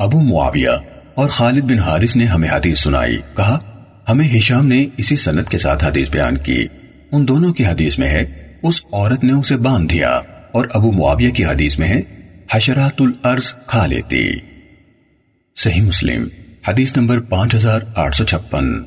ابو معاویہ اور خالد بن حارث نے ہمیں حدیث سنائی۔ کہا، ہمیں ہشام نے اسی سنت کے ساتھ حدیث بیان کی۔ ان دونوں کی حدیث میں ہے، اس عورت نے اسے باندھ دیا اور ابو معاویہ کی حدیث میں ہے حشرات الارض کھا لیتی۔ صحیح مسلم، حدیث نمبر پانچ ہزار آٹھ سو چھپن۔